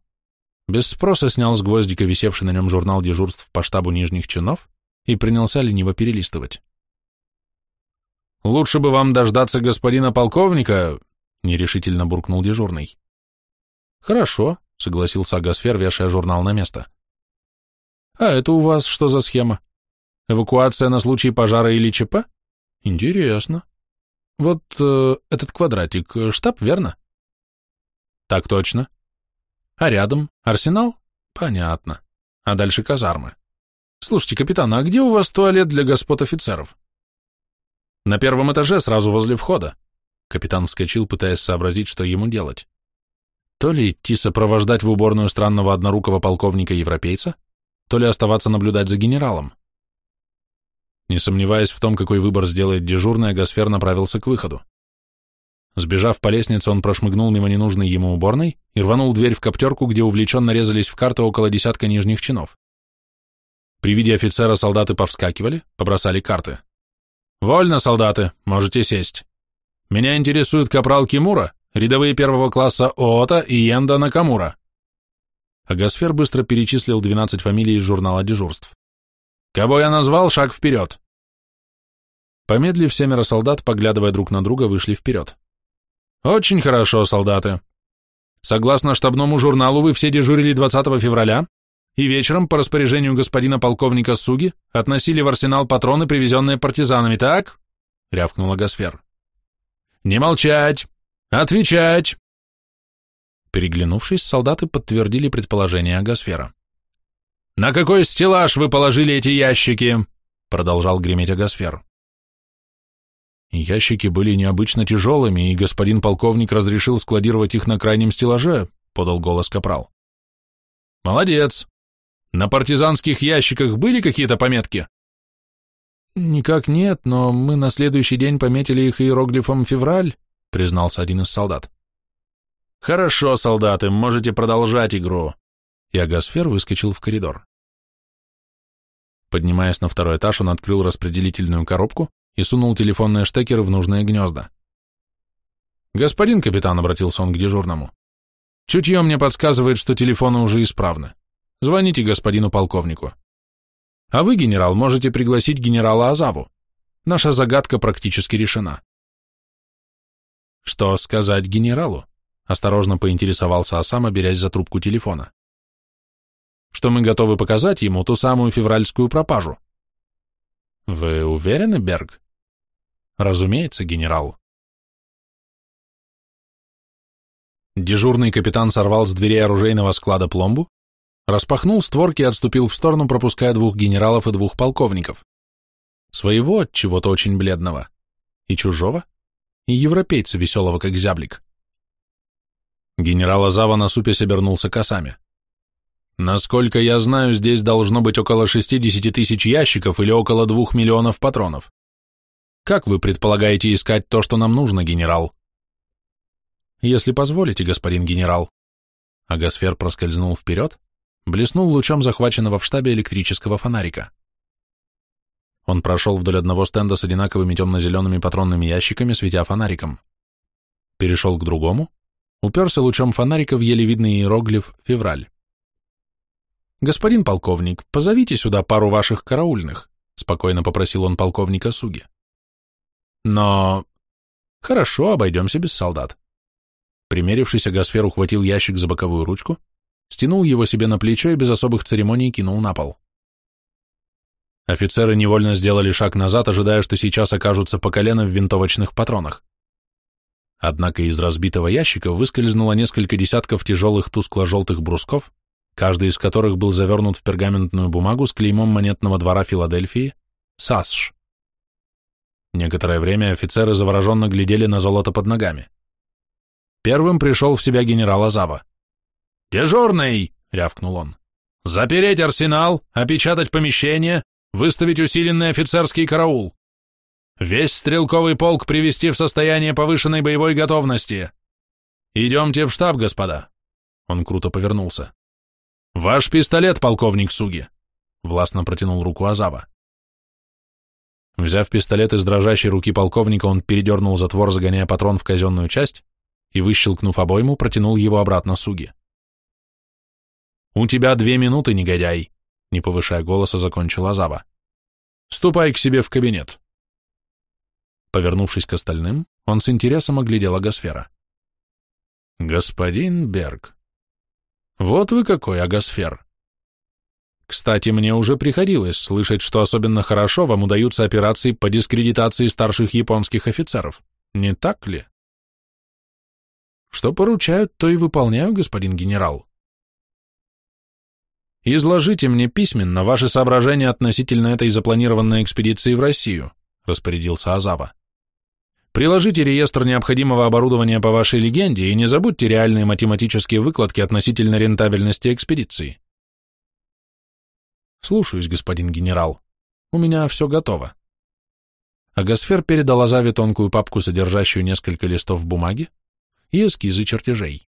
без спроса снял с гвоздика висевший на нем журнал дежурств по штабу нижних чинов и принялся лениво перелистывать. «Лучше бы вам дождаться господина полковника», — нерешительно буркнул дежурный. «Хорошо», — согласился Агасфер, вешая журнал на место. А это у вас что за схема? Эвакуация на случай пожара или ЧП? Интересно. Вот э, этот квадратик, э, штаб, верно? Так точно. А рядом арсенал? Понятно. А дальше казармы. Слушайте, капитан, а где у вас туалет для господ офицеров? На первом этаже, сразу возле входа. Капитан вскочил, пытаясь сообразить, что ему делать. То ли идти сопровождать в уборную странного однорукого полковника-европейца, то ли оставаться наблюдать за генералом. Не сомневаясь в том, какой выбор сделает дежурный, Гасфер направился к выходу. Сбежав по лестнице, он прошмыгнул мимо ненужной ему уборной и рванул дверь в коптерку, где увлеченно резались в карты около десятка нижних чинов. При виде офицера солдаты повскакивали, побросали карты. «Вольно, солдаты, можете сесть. Меня интересует капрал Кимура, рядовые первого класса Оота и Йенда Накамура. А Гасфер быстро перечислил 12 фамилий из журнала дежурств. «Кого я назвал, шаг вперед!» Помедлив, семеро солдат, поглядывая друг на друга, вышли вперед. «Очень хорошо, солдаты. Согласно штабному журналу, вы все дежурили 20 февраля и вечером, по распоряжению господина полковника Суги, относили в арсенал патроны, привезенные партизанами, так?» — рявкнула Гасфер. «Не молчать! Отвечать!» Переглянувшись, солдаты подтвердили предположение Агасфера. «На какой стеллаж вы положили эти ящики?» продолжал греметь Агасфер. Ящики были необычно тяжелыми, и господин полковник разрешил складировать их на крайнем стеллаже, подал голос Капрал. Молодец. На партизанских ящиках были какие-то пометки? Никак нет, но мы на следующий день пометили их иероглифом «февраль», признался один из солдат. «Хорошо, солдаты, можете продолжать игру». И Агасфер выскочил в коридор. Поднимаясь на второй этаж, он открыл распределительную коробку и сунул телефонные штекеры в нужные гнезда. «Господин капитан», — обратился он к дежурному, — «чутье мне подсказывает, что телефоны уже исправны. Звоните господину полковнику». А вы, генерал, можете пригласить генерала Азаву. Наша загадка практически решена. Что сказать генералу? Осторожно поинтересовался Осама, берясь за трубку телефона. Что мы готовы показать ему ту самую февральскую пропажу. Вы уверены, Берг? Разумеется, генерал. Дежурный капитан сорвал с дверей оружейного склада пломбу, распахнул створки и отступил в сторону, пропуская двух генералов и двух полковников. Своего от чего-то очень бледного, и чужого, и европейца веселого, как зяблик. Генерал Азава на супе обернулся косами. Насколько я знаю, здесь должно быть около 60 тысяч ящиков или около двух миллионов патронов. Как вы предполагаете искать то, что нам нужно, генерал? Если позволите, господин генерал. Агасфер проскользнул вперед, блеснул лучом захваченного в штабе электрического фонарика. Он прошел вдоль одного стенда с одинаковыми темно-зелеными патронными ящиками, светя фонариком. Перешел к другому, уперся лучом фонарика в еле видный иероглиф «Февраль». «Господин полковник, позовите сюда пару ваших караульных», — спокойно попросил он полковника Суги. «Но...» «Хорошо, обойдемся без солдат. Примерившись, Агасфер ухватил ящик за боковую ручку, стянул его себе на плечо и без особых церемоний кинул на пол. Офицеры невольно сделали шаг назад, ожидая, что сейчас окажутся по колено в винтовочных патронах. Однако из разбитого ящика выскользнуло несколько десятков тяжелых тускло-желтых брусков, каждый из которых был завернут в пергаментную бумагу с клеймом монетного двора Филадельфии «САСШ». Некоторое время офицеры завороженно глядели на золото под ногами. Первым пришел в себя генерал Азава. «Дежурный!» — рявкнул он. «Запереть арсенал, опечатать помещение, выставить усиленный офицерский караул. Весь стрелковый полк привести в состояние повышенной боевой готовности. Идемте в штаб, господа». Он круто повернулся. «Ваш пистолет, полковник Суги!» Властно протянул руку Азава. Взяв пистолет из дрожащей руки полковника, он передернул затвор, загоняя патрон в казенную часть, и, выщелкнув обойму, протянул его обратно Суги. «У тебя две минуты, негодяй!» не повышая голоса, закончил Азава. «Ступай к себе в кабинет». Повернувшись к остальным, он с интересом оглядел Агосфера. «Господин Берг, вот вы какой Агосфер. Кстати, мне уже приходилось слышать, что особенно хорошо вам удаются операции по дискредитации старших японских офицеров. Не так ли?» Что поручают, то и выполняю, господин генерал. Изложите мне письменно ваши соображения относительно этой запланированной экспедиции в Россию, распорядился Азава. Приложите реестр необходимого оборудования по вашей легенде и не забудьте реальные математические выкладки относительно рентабельности экспедиции. Слушаюсь, господин генерал. У меня все готово. Агасфер передал Азаве тонкую папку, содержащую несколько листов бумаги, и эскизы чертежей.